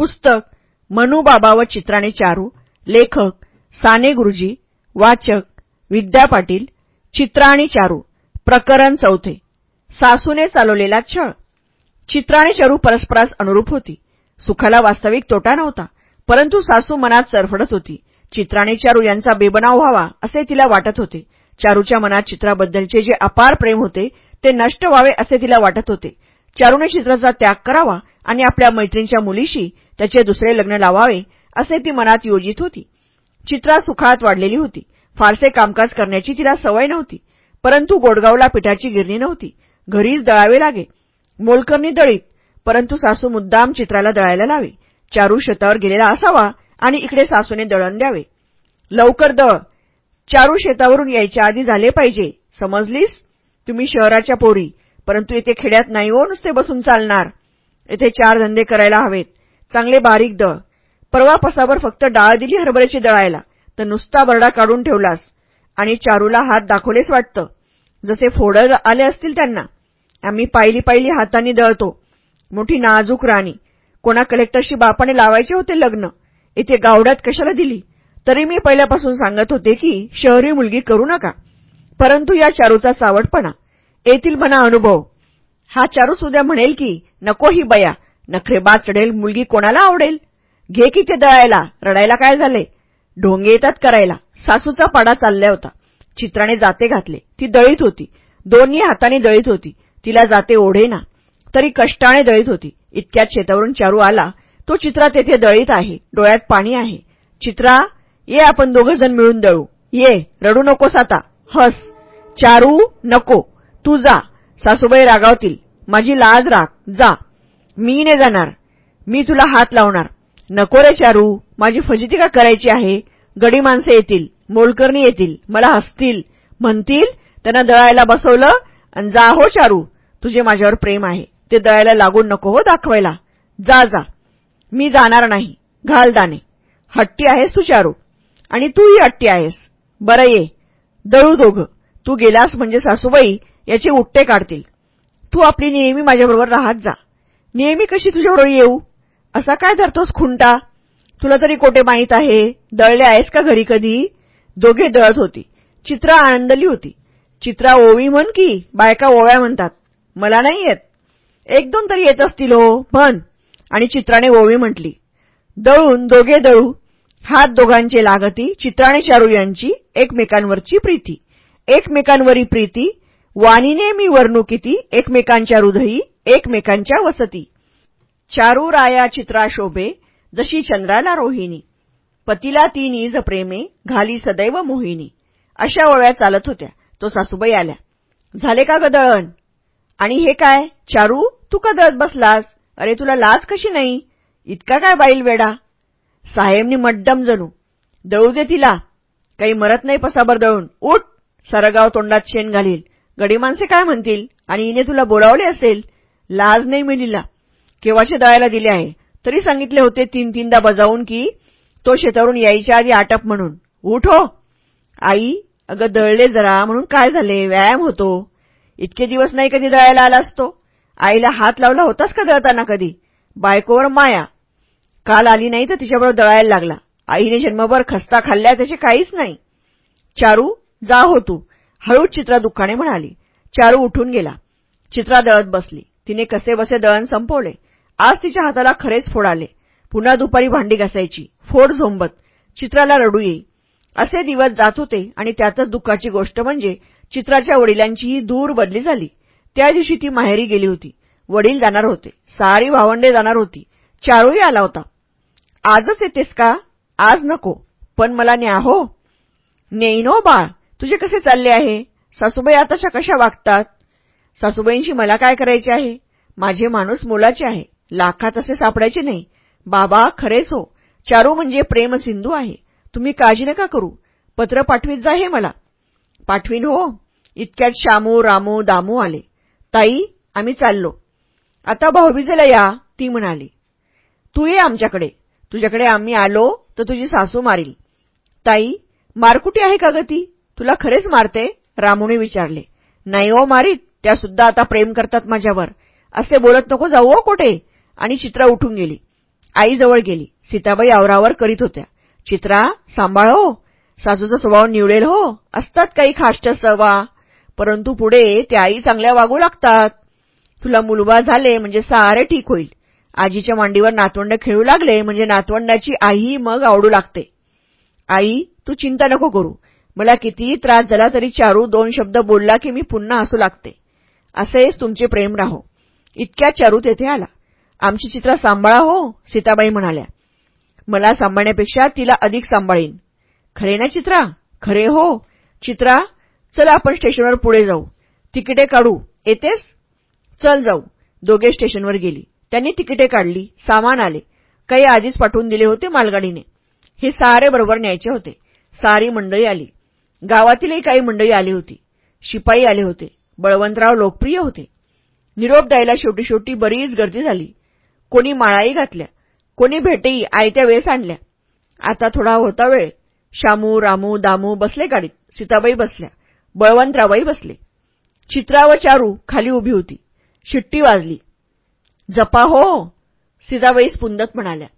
पुस्तक मनुबाबा व चित्राने चारू लेखक साने गुरुजी वाचक विद्या पाटील चित्रा चारू प्रकरण चौथे. सासूने चालवलेला छळ. चित्रा चारू परस्परास अनुरूप होती. सुखाला वास्तविक तोटा नव्हता परंतु सासू मनात चरफडत होती. चित्राने चारू यांचा बेबनाव व्हावा असे तिला वाटत होते. चारूच्या मनात चित्राबद्दलचे जे अपार प्रेम होते ते नष्ट व्हावे असे तिला वाटत होते. चारूने चित्राचा त्याग करावा आणि आपल्या मैत्रींच्या मुलीशी त्याचे दुसरे लग्न लावावे असे ती मनात योजित होती. चित्रा सुखात वाढलेली होती. फारसे कामकाज करण्याची तिला सवय नव्हती. परंतु गोडगावला पिठाची गिरणी नव्हती. घरीच दळावे लागे. मोलकरणी दळीत. परंतु सासू मुद्दाम चित्राला दळायला लावे. चारू शेतावर गेलेला असावा आणि इकडे सासूने दळण द्यावे. लवकर दळ. चारू शेतावरून यायच्या आधी झाले पाहिजे. समजलीस? तुम्ही शहराच्या पोरी. परंतु येथे खेड्यात नाही हो नुसते बसून चालणार. येथे चार धंदे करायला हवेत. चांगले बारीक दळ. परवा पसावर फक्त डाळ दिली हरभऱ्याची दळायला तर नुसता बरडा काढून ठेवलास. आणि चारूला हात दाखवलेच वाटतं. जसे फोडं आले असतील त्यांना. आम्ही पायली पायली हातांनी दळतो. मोठी नाजूक राणी. कोणा कलेक्टरशी बापाने लावायचे होते लग्न? इथे गावड्यात कशाला दिली? तरी मी पहिल्यापासून सांगत होते की शहरी मुलगी करू नका. परंतु या चारूचा सावटपणा. येथील म्हणा अनुभव. हा चारू सुद्या म्हणेल की नको ही बया. नखरेबाद चढेल मुलगी कोणाला आवडेल? घे की ते दळायला. रडायला काय झाले? ढोंगे येतात करायला. सासूचा पाडा चालला होता. चित्राने जाते घातले. ती दळीत होती. दोन्ही हाताने दळीत होती. तिला जाते ओढे ना तरी कष्टाने दळीत होती. इतक्यात शेतावरून चारू आला. तो चित्रा तेथे दळीत आहे. डोळ्यात पाणी आहे. चित्रा ये आपण दोघजण मिळून दळू. ये रडू नकोस आता. हस. चारू नको. तू जा. सासूबाई रागावतील. माझी लाज राग जा. मी ने जाणार. मी तुला हात लावणार. नको रे चारू. माझी फजिती का करायची आहे? गडी माणसे येतील मोलकर्णी येतील मला हसतील. म्हणतील त्यांना दळायला बसवलं आणि जा हो चारू. तुझे माझ्यावर प्रेम आहे. ते दळायला लागून नको हो दाखवायला. जा जा. मी जाणार नाही. घाल दाणे. हट्टी आहेस तू चारू. आणि तूही हट्टी आहेस. बरं ये. दळू दोघं. तू गेलास म्हणजे सासूबाई याचे उट्टे काढतील. तू आपली नेहमी माझ्याबरोबर राहत जा. नेहमी कशी तुझ्याबरोबर येऊ? असा काय धरतोस खुंटा? तुला तरी कोठे माहीत आहे? दळले आहेस का घरी कधी? दोघे दळत होती. चित्रा आनंदली होती. चित्रा ओवी म्हण की बायका ओव्या म्हणतात. मला नाही येत. एक दोन तरी येत असतील हो म्हण. आणि चित्राने ओवी म्हटली. दळून दोघे दळू. हात दोघांचे लागती चित्राने चारू यांची एकमेकांवरची प्रीती. एकमेकांवरी प्रीती वाणीने मी वर्णुकिती एकमेकांच्या हृदयी एकमेकांच्या वसती. चारू राया चित्रा शोभे जशी चंद्राला रोहिणी. पतीला ती निज प्रेमे घाली सदैव मोहिनी. अशा ओळ्या चालत होत्या. तो सासूबाई आल्या. झाले का गदळण आणि हे काय? चारू तू का दळत बसलास? अरे तुला लाज कशी नाही? इतका काय बाईल वेडा साहेबनी मड्डम जणू. दळू दे तिला. काही मरत नाही पसाबर दळून. उठ! सरगाव तोंडात शेण घालील. गडी माणसे काय म्हणतील? आणि इने तुला बोलावले असेल? लाज नाही मिलीला. केव्हाचे दळायला दिले आहे? तरी सांगितले होते तीन तीनदा बजावून की तो शेतावरून यायच्या आधी आटप म्हणून. उठ. हो आई अगं दळले जरा म्हणून काय झाले? व्यायाम होतो. इतके दिवस नाही कधी दळायला आला असतो. आईला हात लावला होतास का दळताना कधी? बायकोवर माया. काल आली नाही तर तिच्याबरोबर दळायला लागला. आईने जन्मभर खस्ता खाल्ल्या त्याचे काहीच नाही. चारू जा हो तू. हळूच चित्रा दुःखाने म्हणाली. चारू उठून गेला. चित्रा दळत बसली. तिने कसे बसे दळण संपवले? आज तिच्या हाताला खरेच फोड आले. पुन्हा दुपारी भांडी घासायची. फोड झोंबत. चित्राला रडू येई. असे दिवस जात होते आणि त्यातच दुःखाची गोष्ट म्हणजे चित्राच्या वडिलांचीही दूर बदली झाली. त्या दिवशी ती माहेरी गेली होती. वडील जाणार होते. सारी भावंडे जाणार होती. चारूही आला होता. आजच येतेस का? आज नको. पण मला न्या हो. नेईनो बाळ. तुझे कसे चालले आहे? सासूबाई आताशा कशा वागतात? सासूबाईंशी मला काय करायचे आहे? माझे माणूस मोलाचे आहे. लाखात असे सापडायचे नाही. बाबा खरेच हो. चारू म्हणजे प्रेम सिंधू आहे. तुम्ही काळजी नका करू. पत्र पाठवीत जा हे मला. पाठवीन हो. इतक्यात श्यामू रामू दामू आले. ताई आम्ही चाललो. आता भाऊबीजेला या ती म्हणाली. तू ये आमच्याकडे. तुझ्याकडे आम्ही आलो तर तुझी सासू मारील. ताई मारकुटी आहे का ग ती? तुला खरेच मारते? रामूने विचारले. नाही ओ मारीत. त्या सुद्धा आता प्रेम करतात माझ्यावर. असे बोलत नको जाऊ हो कुठे? आणि चित्रा उठून गेली. आईजवळ गेली. सीताबाई आवरावर करीत होत्या. चित्रा सांभाळ हो. सासूचा स्वभाव निवडेल हो. असतात काही खाष्ट सवा. परंतु पुढे त्या आई चांगल्या वागू लागतात. तुला मुलबा झाले म्हणजे सारे ठीक होईल. आजीच्या मांडीवर नातवंड खेळू लागले म्हणजे नातवंडाची आई मग आवडू लागते. आई तू चिंता नको करू. मला कितीही त्रास झाला तरी चारू दोन शब्द बोलला की मी पुन्हा हसू लागते. असेच तुमचे प्रेम राहो. इतक्या चारू तेथे आला. आमची चित्रा सांभाळा हो सीताबाई म्हणाल्या. मला सांभाळण्यापेक्षा तिला अधिक सांभाळीन. खरे ना चित्रा? खरे हो. चित्रा चला आपण स्टेशनवर पुढे जाऊ. तिकिटे काढू. येतेस? चल जाऊ. दोघे स्टेशनवर गेली. त्यांनी तिकिटे काढली. सामान आले. काही आधीच पाठवून दिले होते मालगाडीने. हे सारे बरोबर न्यायचे होते. सारी मंडळी आली. गावातीलही काही मंडळी आली होती. शिपाई आले होते. बळवंतराव लोकप्रिय होते. निरोप द्यायला शेवटी शेवटी बरीच गर्दी झाली. कोणी माळाई घातल्या कोणी भेटही आयत्या वेळेस आणल्या. आता थोडा होता वेळ. शामू रामू दामू बसले गाडीत सीताबाई बसल्या बळवंतरावही बसले. चित्रा व चारू खाली उभी होती. शिट्टी वाजली. जपा हो सीताबाई स्पुंदत म्हणाल्या.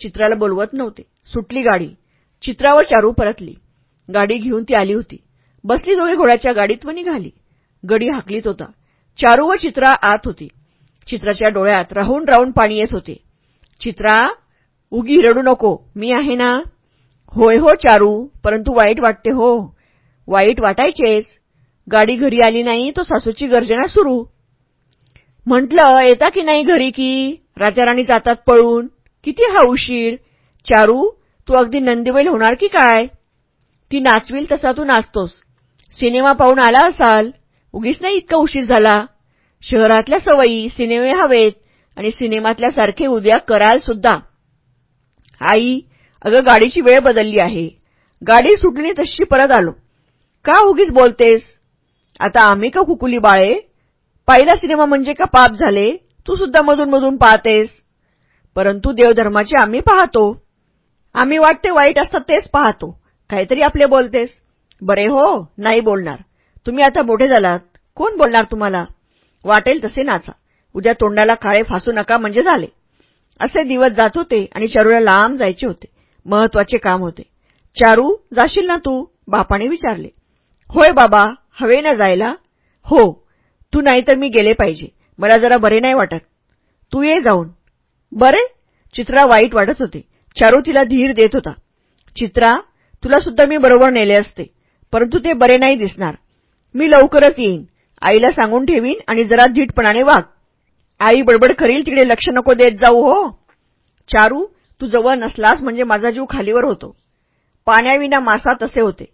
चित्राला बोलवत नव्हते. सुटली गाडी. चित्रावर चारू परतली. गाडी घेऊन ती आली होती. बसली दोघे घोड्याच्या गाडीत व निघाली. गडी हाकलीत होता. चारू व चित्रा आत होती. चित्राच्या डोळ्यात राहून राहून पाणी येत होते. चित्रा उगी रडू नको. मी आहे ना? होय हो चारू. परंतु वाईट वाटते हो. वाईट वाटायचेच. गाडी घरी आली नाही तो सासूची गर्जना सुरू. म्हटलं येता की नाही घरी की? राजाराणी जातात पळून. किती हा उशीर. चारू तू अगदी नंदीबैल होणार की काय? ती नाचविल तसा तू नाचतोस. सिनेमा पाहून आला असाल. उगीच नाही इतका उशीर झाला. शहरातल्या सवयी सिनेमे हवेत आणि सिनेमातल्या सारखे उद्या कराल सुद्धा. आई अगं गाडीची वेळ बदलली आहे. गाडी सुटली तशी परत आलो. का उगीच बोलतेस? आता आम्ही का कुकुली बाळे? पहिला सिनेमा म्हणजे का पाप झाले? तू सुद्धा मधून मधून पाहतेस. परंतु देवधर्माचे आम्ही पाहतो. आम्ही वाटते वाईट असतात तेच पाहतो. काहीतरी आपले बोलतेस. बरे हो नाही बोलणार. तुम्ही आता मोठे झालात. कोण बोलणार तुम्हाला? वाटेल तसे नाचा. उद्या तोंडाला काळे फासू नका म्हणजे झाले. असे दिवस जात होते आणि चारूला लांब जायचे होते. महत्त्वाचे काम होते. चारू जाशील ना तू? बापाने विचारले. होय बाबा हवे ना जायला? हो. तू नाही तर मी गेले पाहिजे. मला जरा बरे नाही वाटत. तू ये जाऊन. बरे? चित्रा वाईट वाटत होते. चारू तिला धीर देत होता. चित्रा तुला सुद्धा मी बरोबर नेले असते. परंतु ते बरे नाही दिसणार. मी लवकरच येईन. आईला सांगून ठेवीन आणि जरा धीटपणाने वाग. आई बडबड करील तिकडे लक्ष नको देत जाऊ हो. चारू तू जवळ नसलास म्हणजे माझा जीव खालीवर होतो. पाण्याविना मासा तसे होते.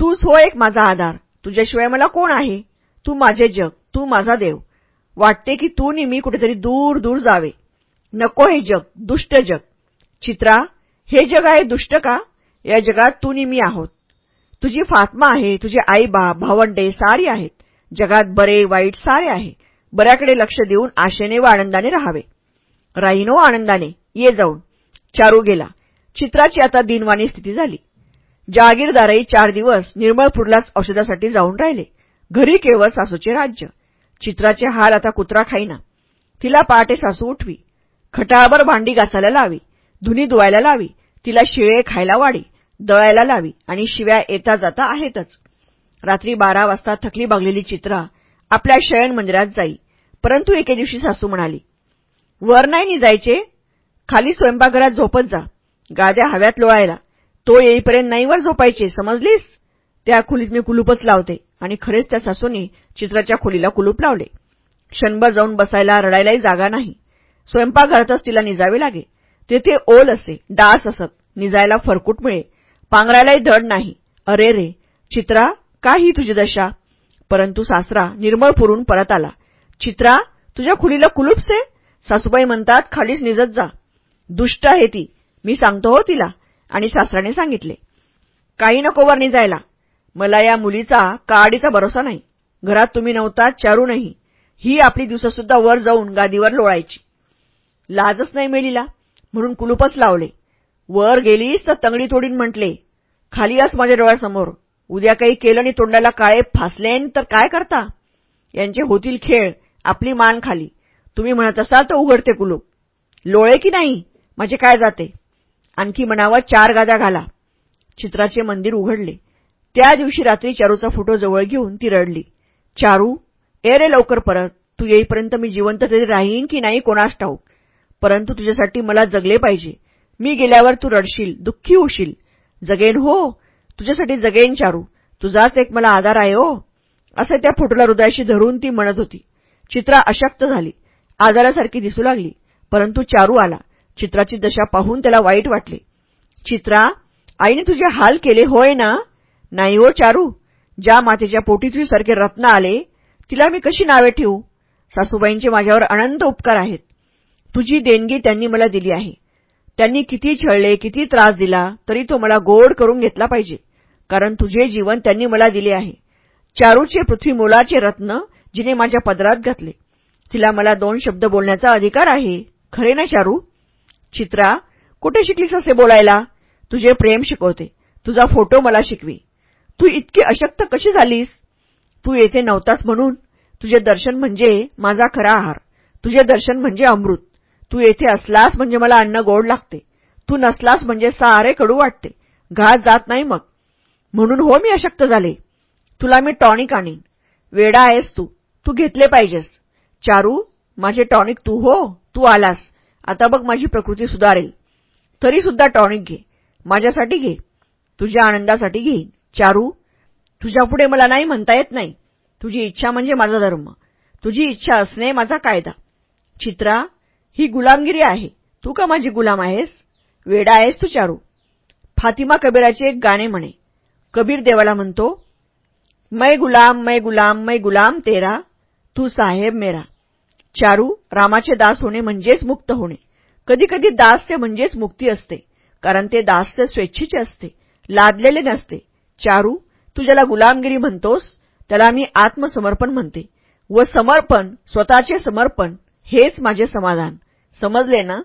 तूच हो एक माझा आधार. तुझ्याशिवाय मला कोण आहे? तू माझे जग तू माझा देव. वाटते की तू मी कुठेतरी दूर दूर जावे. नको हे जग दुष्ट जग. चित्रा हे जग आहे दुष्ट का? या जगात तू मी आहोत. तुझी फात्मा आहे तुझे आई बा भावंडे सारी आहेत. जगात बरे वाईट सारे आहे. बऱ्याकडे लक्ष देऊन आशेने व आनंदाने राहावे. राहीनो आनंदाने ये जाऊन. चारू गेला. चित्राची आता दिनवाणी स्थिती झाली. जहागीरदारही चार दिवस निर्मळपूरलाच औषधासाठी जाऊन राहिले. घरी केवळ सासूचे राज्य. चित्राचे हाल आता कुत्रा खाईना. तिला पहाटे सासू उठवी. खटाळभर भांडी घासायला लावी. धुनी धुवायला लावी. तिला शिळे खायला वाढी. दळायला लावी आणि शिव्या येता जाता आहेतच. रात्री बारा वाजता थकली बागलेली चित्रा आपल्या शयन मंदिरात जाई. परंतु एके दिवशी सासू म्हणाली वर नाही निजायचे? खाली स्वयंपाकघरात झोपत जा. गाद्या हव्यात लोळायला. तो येईपर्यंत नाही वर झोपायचे समजलीस त्या खोलीत मी कुलूपच लावते आणि खरेच त्या सासूने चित्राच्या खोलीला कुलूप लावले. क्षणभर जाऊन बसायला रडायलाही जागा नाही. स्वयंपाकघरातच तिला निजावे लागे. तेथे ओल असे डास असत. निजायला फरकूट मिळे. पांघरायलाही धड नाही. अरे रे चित्रा का ही तुझी दशा? परंतु सासरा निर्मळ पुरून परत आला. चित्रा तुझ्या खुलीला कुलूपसे? सासूबाई म्हणतात खालीच निजत जा. दुष्ट आहे ती. मी सांगतो हो तिला. आणि सासराने सांगितले. काही नको वर निजायला मला या मुलीचा काडीचा भरोसा नाही. घरात तुम्ही नव्हता चारू नाही. ही आपली दिवसासुद्धा वर जाऊन गादीवर लोळायची. लाजच नाही मिळीला. म्हणून कुलूपच लावले. वर गेलीस तर तंगडी तोडीन म्हटले. खाली अस माझ्या डोळ्यासमोर. उद्या काही केलं आणि तोंडाला काळे फासलेन तर काय करता? यांचे होतील खेळ आपली मान खाली. तुम्ही म्हणत असाल तर उघडते कुलूप. लोळे की नाही? माझे काय जाते? आणखी म्हणावं चार गाद्या घाला. चित्राचे मंदिर उघडले. त्या दिवशी रात्री चारूचा फोटो जवळ घेऊन ती रडली. चारू ए रे लवकर परत. तू येईपर्यंत मी जिवंत तरी राहीन की नाही कोणास ठाऊक? परंतु तुझ्यासाठी मला जगले पाहिजे. मी गेल्यावर तू रडशील दुःखी होशील. जगेन हो तुझ्यासाठी जगेन चारू. तुझाच एक मला आधार आहे हो. असे त्या फुटला हृदयाशी धरून ती म्हणत होती. चित्रा अशक्त झाली. आजारासारखी दिसू लागली. परंतु चारू आला. चित्राची दशा पाहून त्याला वाईट वाटले. चित्रा आईने तुझे हाल केले होय ना? नाही हो चारू. ज्या मातेच्या पोटी तुझ्यासारखे रत्न आले तिला मी कशी नावे ठेवू सासूबाईंचे माझ्यावर अनंत उपकार आहेत. तुझी देणगी त्यांनी मला दिली आहे. त्यांनी किती छळले किती त्रास दिला तरी तो मला गोड करून घेतला पाहिजे. कारण तुझे जीवन त्यांनी मला दिले आहे. चारूचे पृथ्वी मोलाचे रत्न जिने माझ्या पदरात घातले. तिला मला दोन शब्द बोलण्याचा अधिकार आहे. खरे ना चारू? चित्रा कुठे शिकलीस असे बोलायला? तुझे प्रेम शिकवते. तुझा फोटो मला शिकवी. तू इतकी अशक्त कशी झालीस? तू येथे नव्हतास म्हणून. तुझे दर्शन म्हणजे माझा खरा आहार. तुझे दर्शन म्हणजे अमृत. तू येथे असलास म्हणजे मला अन्न गोड लागते. तू नसलास म्हणजे सारे कडू वाटते. घात जात नाही मग. म्हणून हो मी अशक्त झाले. तुला मी टॉनिक आणीन. वेडा आहेस तू. तू घेतले पाहिजेस. चारू माझे टॉनिक तू हो. तू आलास. आता बघ माझी प्रकृती सुधारेल. तरी सुद्धा टॉनिक घे. माझ्यासाठी घे. तुझ्या आनंदासाठी घेईन चारू तुझ्यापुढे मला नाही म्हणता येत नाही. तुझी इच्छा म्हणजे माझा धर्म. तुझी इच्छा असणे माझा कायदा. चित्रा ही गुलामगिरी आहे. तू का माझी गुलाम आहेस? वेडा आहेस तू चारू. फातिमा कबीराचे एक गाणे म्हणे. कबीर देवाला म्हणतो मै गुलाम मै गुलाम मै गुलाम तेरा तू साहेब मेरा. चारू रामाचे दास होणे म्हणजेच मुक्त होणे. कधीकधी ते म्हणजेच मुक्ती असते कारण ते दास ते स्वेच्छेचे असते लादलेले नसते. चारू तू ज्याला गुलामगिरी म्हणतोस त्याला मी आत्मसमर्पण म्हणते व समर्पण स्वतःचे समर्पण हेच माझे समाधान. समजले ना?